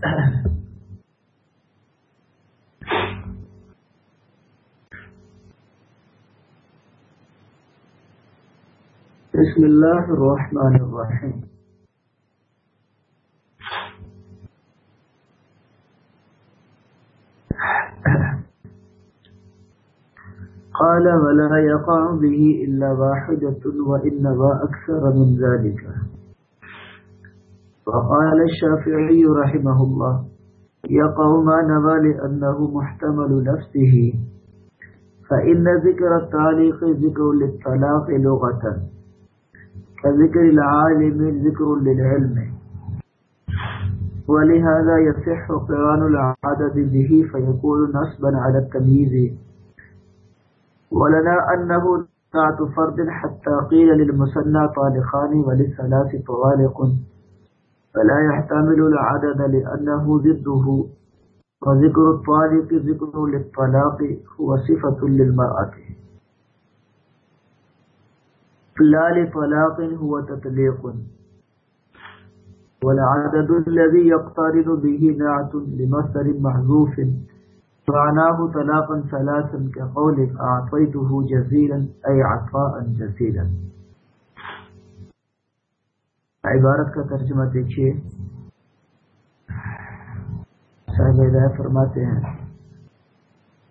بسم الله الرحمن الرحيم قال ولا يقع به إلا واحدة وإنما أكثر من ذلك۔ وقال الشافعي رحمه الله يقع ما نبى لأنه محتمل نفسه، فإن ذكر التعليق ذكر للطلاق لغة، كذكر العالم ذكر للعلم. ولهذا يصح قران العدد به فيكون نصبا على التمييز. ولنا أنه نعت فرد حتى قيل للمسنى طالقان وللثلاث طوالق فلا يحتمل العدد لأنه ضده، وذكر الطالق ذكر للطلاق هو صفة للمرأة. لا لطلاق هو تطليق. والعدد الذي يقترن به نعت لمصدر محذوف. معناه طلاقا ثلاثا كقول أعطيته جزيلا، أي عطاء جزيلا. عبارت کا ترجمہ دیکھیے۔ صاحب ہدایت فرماتے ہیں۔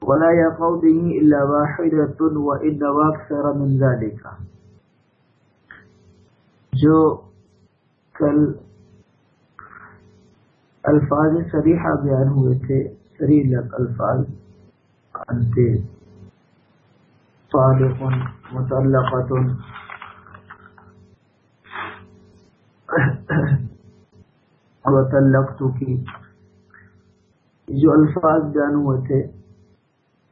ولا يقع به الا واحده وان واكثر من ذلك۔ جو کل الفاظ سریحہ بیان ہوئے تھے سری الفاظ انتے صالح متعلقات وطلقت کی جو الفاظ بیان ہوئے تھے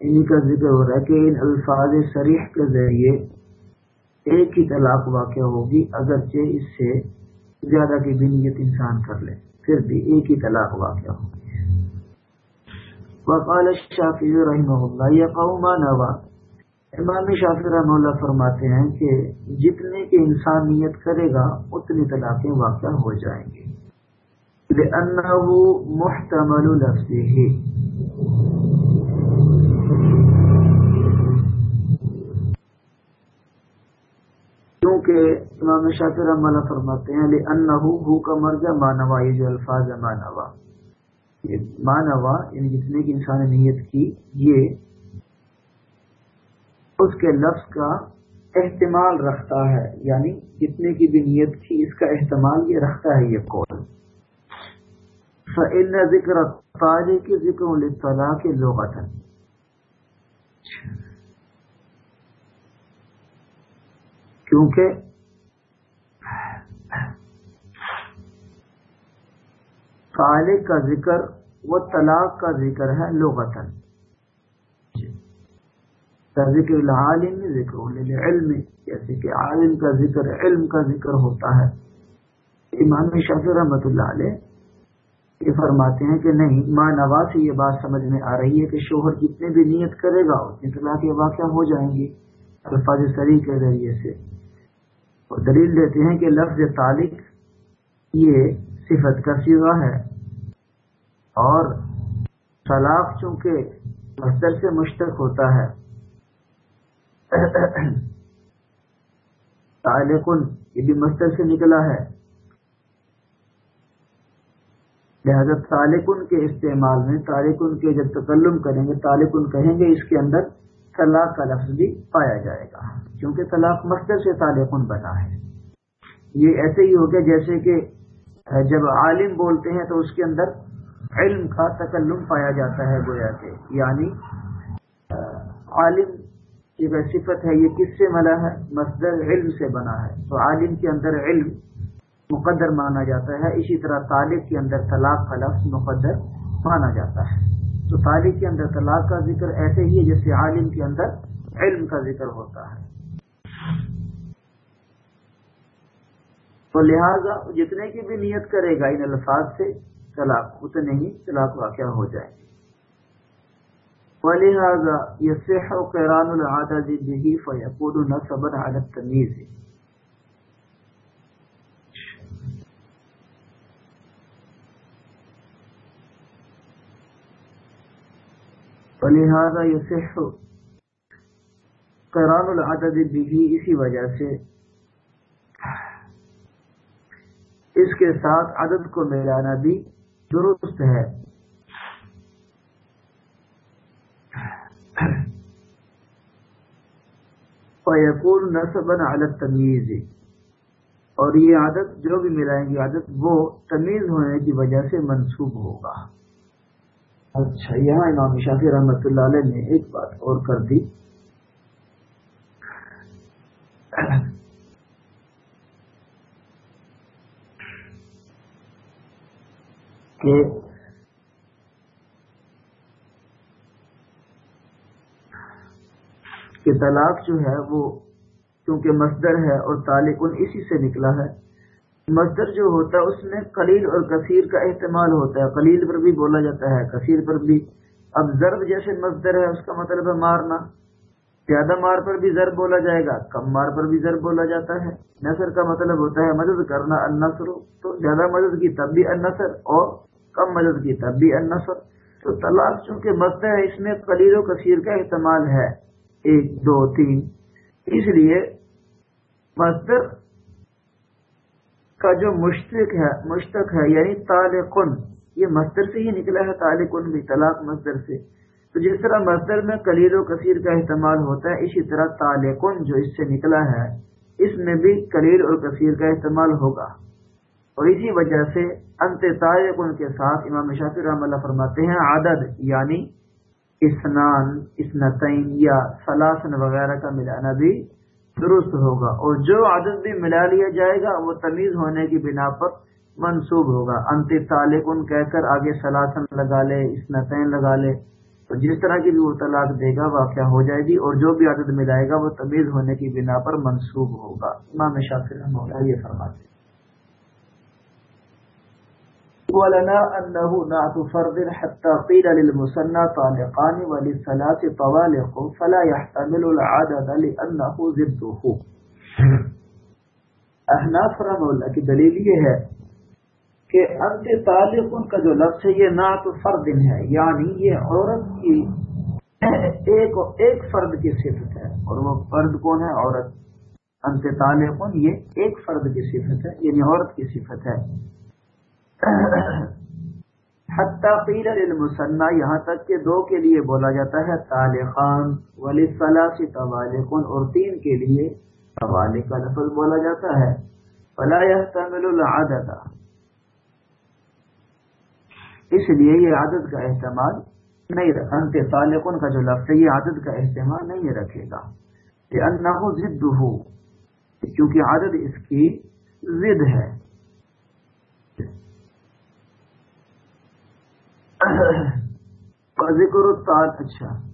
انہی کا ذکر ہو رہا ہے کہ ان الفاظ سریح کے ذریعے ایک ہی طلاق واقع ہوگی، اگرچہ اس سے زیادہ کی بنیت انسان کر لے، پھر بھی ایک ہی طلاق واقع ہوگی۔ وقال الشافعی رحمہ اللہ یہ نوا؟ امام شافی رحمہ اللہ فرماتے ہیں کہ جتنے کی انسان نیت کرے گا، اتنی طلاقیں واقع ہو جائیں گی۔ لأنه محتمل لفظه کیونکہ امام شاطر رحمہ اللہ فرماتے ہیں علی انہو کا مرجع مانوا یہ جو الفاظ ہے مانوا مانوا یعنی جتنے کی انسان نے نیت کی، یہ اس کے لفظ کا احتمال رکھتا ہے یعنی جتنے کی بھی نیت کی اس کا احتمال یہ رکھتا ہے، یہ قول. فإن ذکر طالق ذکر للطلاق لغتا کیونکہ طالق کا ذکر وہ طلاق کا ذکر ہے لغتن جی. ذکر العالم ذکر علم جیسے کہ عالم کا ذکر، علم کا ذکر ہوتا ہے. امام شافی رحمت اللہ علیہ یہ فرماتے ہیں کہ نہیں، ماں نواز سے یہ بات سمجھ میں آ رہی ہے کہ شوہر جتنے بھی نیت کرے گا اتنی طلاق کے واقعہ ہو جائیں گے۔ الفاظ سری کے ذریعے سے۔ اور دلیل دیتے ہیں کہ لفظ تعلق یہ صفت کا سیوا ہے۔ اور طلاق چونکہ مصدر سے مشتق ہوتا ہے۔ تعلق یہ بھی مصدر سے نکلا ہے۔ لہذا تالکن کے استعمال میں تالکن کے جب تکلم کریں گے تالکن کہیں گے اس کے اندر طلاق کا لفظ بھی پایا جائے گا، کیونکہ طلاق مصدر سے تالکن بنا ہے۔ یہ ایسے ہی ہو گیا جیسے کہ جب عالم بولتے ہیں تو اس کے اندر علم کا تکلم پایا جاتا ہے گویا کہ یعنی عالم کی صفت ہے یہ کس سے ملا ہے؟ مصدر علم سے بنا ہے۔ تو عالم کے اندر علم مقدر مانا جاتا ہے۔ اسی طرح طالب کے اندر طلاق کا لفظ مقدر مانا جاتا ہے۔ تو طالب کے اندر طلاق کا ذکر ایسے ہی ہے جیسے عالم کے اندر علم کا ذکر ہوتا ہے۔ تو لہذا جتنے کی بھی نیت کرے گا ان الفاظ سے طلاق، اتنے ہی طلاق واقع ہو جائے گی۔ ولہذا یہ قیران العادت بھی فیقود نصبا علی التمیز۔ لہٰذا یہ قرآن العدد بھی اسی وجہ سے۔ اس کے ساتھ عدد کو ملانا بھی درست ہے۔ فیقول نصبن علی تمیز اور یہ عادت جو بھی ملائیں گی عادت وہ تمیز ہونے کی وجہ سے منسوب ہوگا۔ اچھا یہاں امام شافی رحمت اللہ علیہ نے ایک بات اور کر دی۔ کہ کہ طلاق جو ہے وہ کیونکہ مصدر ہے اور تعلق اسی سے نکلا ہے مصدر جو ہوتا ہے، اس میں قلیل اور کثیر کا احتمال ہوتا ہے۔ قلیل پر بھی بولا جاتا ہے، کثیر پر بھی۔ اب ضرب جیسے مصدر ہے، اس کا مطلب ہے مارنا۔ زیادہ مار پر بھی ضرب بولا جائے گا، کم مار پر بھی ضرب بولا جاتا ہے۔ نثر کا مطلب ہوتا ہے مدد کرنا النصر تو زیادہ مدد کی، تب بھی النصر اور کم مدد کی، تب بھی النصر تو طلاق چونکہ مصدر ہے، اس میں قلیل و کثیر کا احتمال ہے۔ ایک، دو، تین۔ اس لیے مصدر کا جو مشتق ہے مشتق ہے یعنی تالقن یہ مصدر سے ہی نکلا ہے تالقن بھی، طلاق مصدر سے۔ تو جس طرح مصدر میں کلیل و کثیر کا استعمال ہوتا ہے، اسی طرح تالقن جو اس سے نکلا ہے، اس میں بھی کلیل اور کثیر کا استعمال ہوگا۔ اور اسی وجہ سے انت تالقن کے ساتھ امام شافی رحم اللہ فرماتے ہیں، عدد یعنی اسنان اسنتین یا سلاسن وغیرہ کا ملانا بھی درست ہوگا اور جو عدد بھی ملا لیا جائے گا، وہ تمیز ہونے کی بنا پر منسوب ہوگا۔ انت تعلق کہہ کر آگے سلاسن لگا لے اسنتین لگا لے۔ تو جس طرح کی بھی وہ طلاق دے گا، واقعہ ہو جائے گی اور جو بھی عدد ملائے گا، وہ تمیز ہونے کی بنا پر منسوب ہوگا۔ امام شافر یہ فرماتے ولنا أنه نعت فرد حتى قيل للمسنى طالقان وللثلاث طوالق فلا يحتمل العدد لأنه ضده احناف رحم اللہ کی دلیل یہ ہے کہ انت طالق کا جو لفظ ہے یہ نعت فرد ہے یعنی یہ عورت کی ایک ایک فرد کی صفت ہے۔ اور وہ فرد کون ہے؟ عورت۔ انت طالق یہ ایک فرد کی صفت ہے یعنی عورت کی صفت ہے۔ حتیٰ قیل للمسنہ یہاں تک کہ دو کے لیے بولا جاتا ہے، طالقان ولی ثلاث طوالقن اور تین کے لیے طوالق کا لفظ بولا جاتا ہے۔ فلا يحتمل العدد۔ اس لیے یہ عادت کا احتمال نہیں رکھا۔ انت طالقن کا جو لفظ ہے، یہ عادت کا احتمال نہیں رکھے گا۔ لأنه ضده کیونکہ عادت اس کی ضد ہے۔ ذکر اچھا۔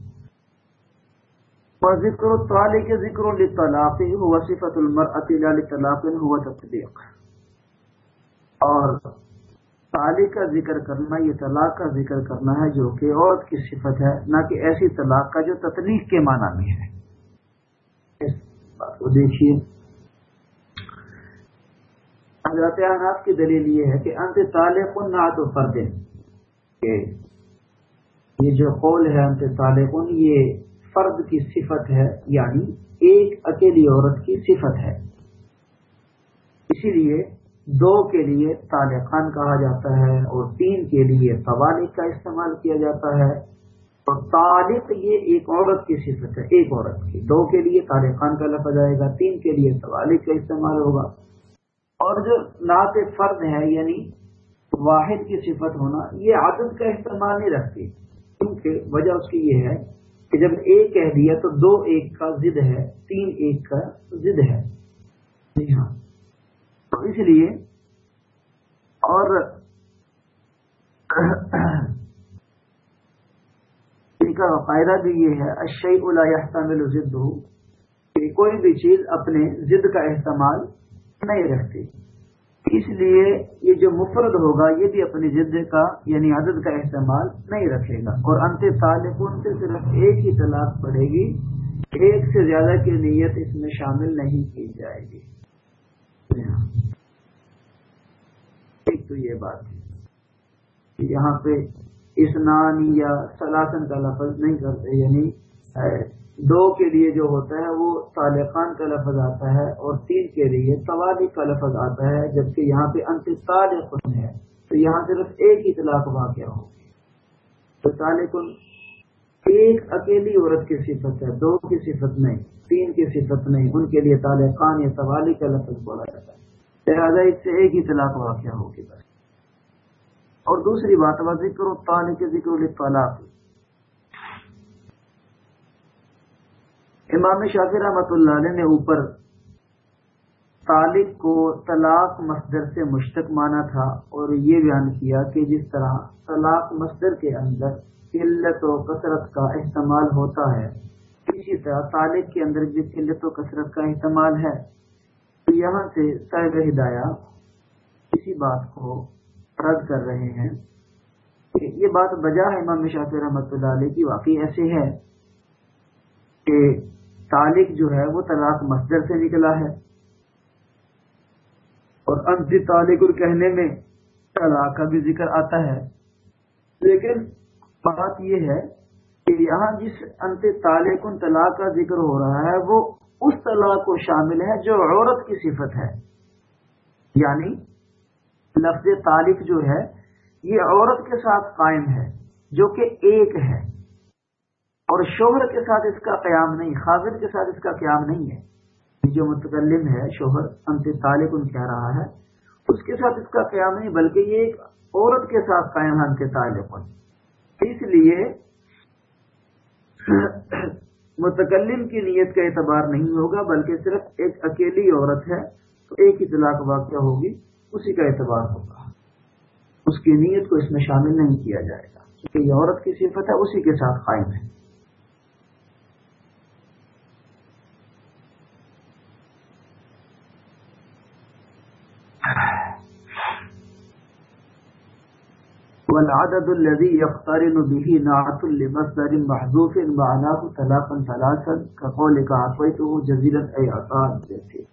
ذکر طالع کے ذکر طلاق ہوا صفت المرأة لطلاق ہوا تطبیق۔ اور طالع کا ذکر کرنا، یہ طلاق کا ذکر کرنا ہے، جو کہ عورت کی صفت ہے، نہ کہ ایسی طلاق کا جو تطلیق کے معنی میں ہے۔ اس بات کو دیکھیے۔ حضرت کی دلیل یہ ہے کہ انت طالق نہ تو فردن کہ یہ جو قول ہے انت طالقن یہ فرد کی صفت ہے یعنی ایک اکیلی عورت کی صفت ہے۔ اسی لیے دو کے لیے طالقان کہا جاتا ہے اور تین کے لیے طوالق کا استعمال کیا جاتا ہے۔ اور طالق یہ ایک عورت کی صفت ہے، ایک عورت کی۔ دو کے لیے طالقان کا لفظ آئے گا، تین کے لیے طوالق کا استعمال ہوگا۔ اور جو نعت فرد ہے یعنی واحد کی صفت ہونا یہ عادت کا استعمال نہیں رکھتی، کیونکہ وجہ اس کی یہ ہے کہ جب ایک کہہ دیا تو دو ایک کا ضد ہے، تین ایک کا ضد ہے۔ جی ہاں۔ تو اس لیے اور کا فائدہ بھی یہ ہے اشعی اللہ ضد ہو کہ کوئی بھی چیز اپنے ضد کا استعمال نہیں رکھتی۔ اس لیے یہ جو مفرد ہوگا، یہ بھی اپنی ضد کا یعنی عدد کا استعمال نہیں رکھے گا۔ اور انت تعلقون سے صرف ایک ہی طلاق پڑے گی۔ ایک سے زیادہ کی نیت اس میں شامل نہیں کی جائے گی۔ ایک تو یہ بات ہے یہاں پہ اسنان یا سلاسن کا لفظ نہیں کرتے یعنی دو کے لیے جو ہوتا ہے وہ طالقان کا لفظ آتا ہے اور تین کے لیے توالی کا لفظ آتا ہے، جبکہ یہاں پہ انت طالقن ہے۔ تو یہاں صرف ایک ہی طلاق واقع ہوگی تو طالقن ایک اکیلی عورت کی صفت ہے، دو کی صفت نہیں، تین کی صفت نہیں۔ ان کے لیے طالقان یا توالی کا لفظ بولا جاتا ہے۔ لہٰذا اس سے ایک ہی طلاق واقع ہوگی بس اور دوسری بات ذکر و طالق ذکر طلاق امام شافی رحمۃ اللہ علیہ نے اوپر طالب کو طلاق مصدر سے مشتق مانا تھا اور یہ بیان کیا کہ جس طرح طلاق مصدر کے اندر قلت و کثرت کا استعمال ہوتا ہے، اسی طرح طالب کے اندر بھی قلت و کثرت کا استعمال ہے، تو یہاں سے صاحب ہدایہ اسی بات کو رد کر رہے ہیں کہ یہ بات بجا ہے امام شافی رحمۃ اللہ علیہ کی واقعی ایسے ہے کہ طالق جو ہے وہ طلاق مصدر سے نکلا ہے۔ اور انت جی طالق کہنے میں طلاق کا بھی ذکر آتا ہے۔ لیکن بات یہ ہے کہ یہاں جس انت طالق طلاق کا ذکر ہو رہا ہے، وہ اس طلاق کو شامل ہے جو عورت کی صفت ہے۔ یعنی لفظ طالق جو ہے، یہ عورت کے ساتھ قائم ہے، جو کہ ایک ہے۔ اور شوہر کے ساتھ اس کا قیام نہیں خاضر کے ساتھ اس کا قیام نہیں ہے۔ جو متکلم ہے، شوہر انت طالب ان کہہ رہا ہے، اس کے ساتھ اس کا قیام نہیں، بلکہ یہ ایک عورت کے ساتھ قائم ہے انت طالب اس لیے متکلم کی نیت کا اعتبار نہیں ہوگا، بلکہ صرف ایک اکیلی عورت ہے، تو ایک ہی طلاق واقع ہوگی، اسی کا اعتبار ہوگا۔ اس کی نیت کو اس میں شامل نہیں کیا جائے گا۔ کیونکہ یہ عورت کی صفت ہے، اسی کے ساتھ قائم ہے۔ والعدد الذي يقترن به نعت لمصدر محذوف معناه طلاقا ثلاثا، كقولك اعطيته جزيلا اي عطاء جزيلا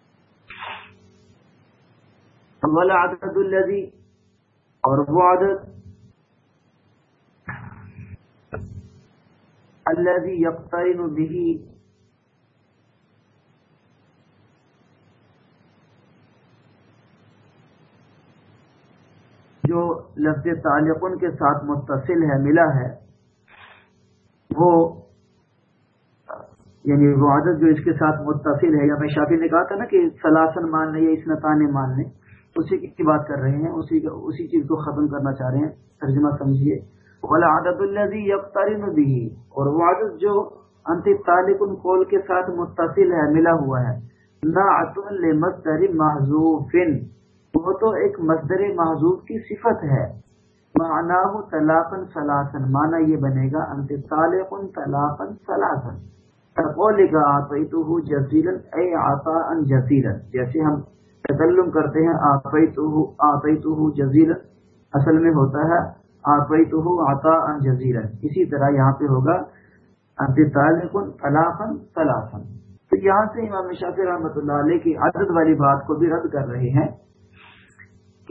والعدد الذي اور وہ عدد، الذي يقترن به جو لفظ تعلقن کے ساتھ متصل ہے، ملا ہے، وہ یعنی وہ عادت جو اس کے ساتھ متصل ہے، یا میں شافی نے کہا تھا نا کہ سلاسن ماننے یا اسنتان ماننے اسی کی بات کر رہے ہیں، اسی اسی چیز کو ختم کرنا چاہ رہے ہیں، ترجمہ سمجھیے۔ والا عادت الزی یکترین بھی اور وہ عادت جو انت تعلق قول کے ساتھ متصل ہے، ملا ہوا ہے۔ نہ مصدر محضوفن وہ تو ایک مصدر محضوب کی صفت ہے۔ مانا طلاقن سلاسن مانا یہ بنے گا، انت طالق طلاقن سلاسن لکھا آئی تو جزیرن اے آتا ان جزیرن جیسے ہم تکلم کرتے ہیں آئی تو جزیرن اصل میں ہوتا ہے آئی تو آتا ان جزیرن اسی طرح یہاں پہ ہوگا، انت طالق طلاقن سلاسن تو یہاں سے امام شاف رحمۃ اللہ علیہ کی عدد والی بات کو بھی رد کر رہے ہیں۔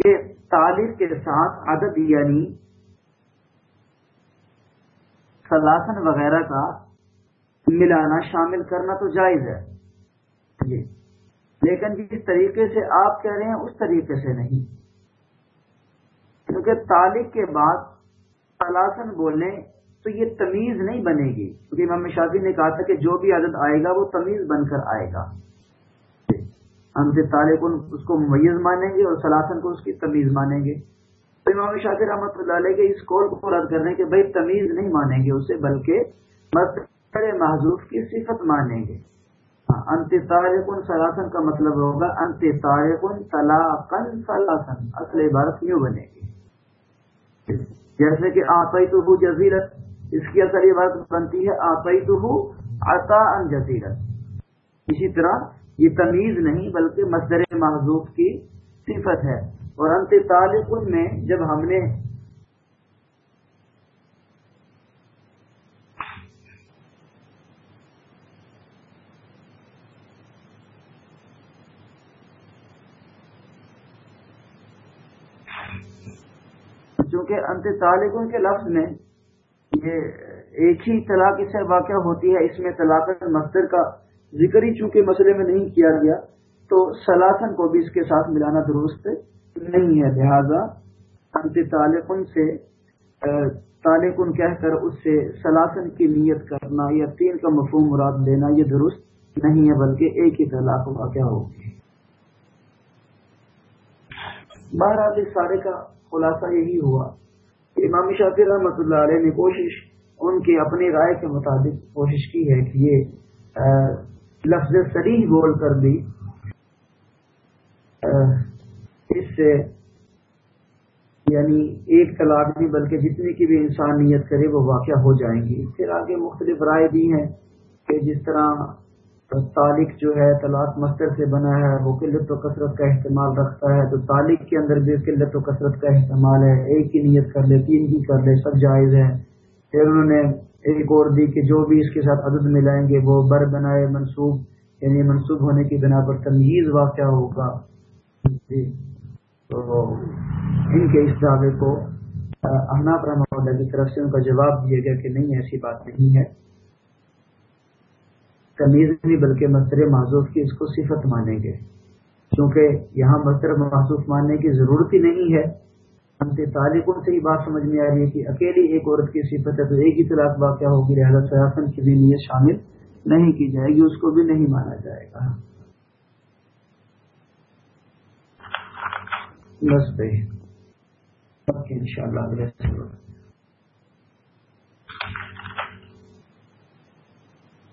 کہ طالب کے ساتھ عدد یعنی سلاسن وغیرہ کا ملانا شامل کرنا تو جائز ہے۔ جی۔ لیکن جس طریقے سے آپ کہہ رہے ہیں، اس طریقے سے نہیں۔ کیونکہ طالب کے بعد سلاسن بولنے تو یہ تمیز نہیں بنے گی۔ کیونکہ امام شافی نے کہا تھا کہ جو بھی عدد آئے گا، وہ تمیز بن کر آئے گا۔ ہم سے طالب اس کو میز مانیں گے اور سلاسن کو اس کی تمیز مانیں گے۔ تو امام شاطر رحمۃ اللہ علیہ کے اس قول کو رد کرنے کے بھائی تمیز نہیں مانیں گے اسے، بلکہ مستر محضوف کی صفت مانیں گے۔ ہاں، انت تارکن سلاسن کا مطلب ہوگا انت تارکن طلاقن سلاسن، اصل عبارت یوں بنے گی۔ جیسے کہ آپئی تو ہو جزیرت، اس کی اصل عبارت بنتی ہے آپئی تو ہو عطا ان جزیرت۔ اسی طرح یہ تمیز نہیں بلکہ مصدر محضوب کی صفت ہے۔ اور انت طالق میں جب ہم نے چونکہ انت طالقوں کے لفظ میں یہ ایک ہی طلاق اس سے واقع ہوتی ہے، اس میں طلاق مستر کا ذکر ہی چونکہ مسئلے میں نہیں کیا گیا، تو سلاسن کو بھی اس کے ساتھ ملانا درست نہیں ہے۔ لہذا انت سے تعلقن کہہ کر اس سے سلاسن کی نیت کرنا یا تین کا مفہوم مراد دینا یہ درست نہیں ہے، بلکہ ایک ہی طلاق واقع ہوگی بہرحال اس سارے کا خلاصہ یہی ہوا امام شافی رحمۃ اللہ علیہ نے کوشش ان کی اپنی رائے کے مطابق کوشش کی ہے کہ یہ لفظ سریح بول کر بھی اس سے یعنی ایک طلاق نہیں بلکہ جتنی کی بھی انسان نیت کرے وہ واقع ہو جائیں گی۔ پھر آگے مختلف رائے بھی ہیں کہ جس طرح تالق جو ہے طلاق مستر سے بنا ہے، وہ قلت و کثرت کا احتمال رکھتا ہے، تو تالق کے اندر بھی قلت و کثرت کا احتمال ہے۔ ایک کی نیت کر لے، تین کی کر لے، سب جائز ہے پھر انہوں نے ایک اور دی کہ جو بھی اس کے ساتھ عدد ملائیں گے وہ بر بنائے منصوب یعنی منصوب ہونے کی بنا پر تمیز واقع ہوگا۔ جی۔ تو ان کے اس دعوے کو احناف رحمۃ اللہ کی طرف سے ان کا جواب دیا گیا کہ نہیں، ایسی بات نہیں ہے۔ تمیز نہیں، بلکہ مطلب مستر معذوف کی اس کو صفت مانیں گے۔ کیونکہ یہاں مطلب مستر محسوس ماننے کی ضرورت ہی نہیں ہے۔ ہم سے تعلقوں سے ہی بات سمجھ میں آ رہی ہے کہ اکیلی ایک عورت کی صفت ہے تو ایک ہی طلاق واقعہ ہوگی لہٰذا سیاسن کی بھی نیت شامل نہیں کی جائے گی، اس کو بھی نہیں مانا جائے گا۔ بس بھائی۔ ان شاء اللہ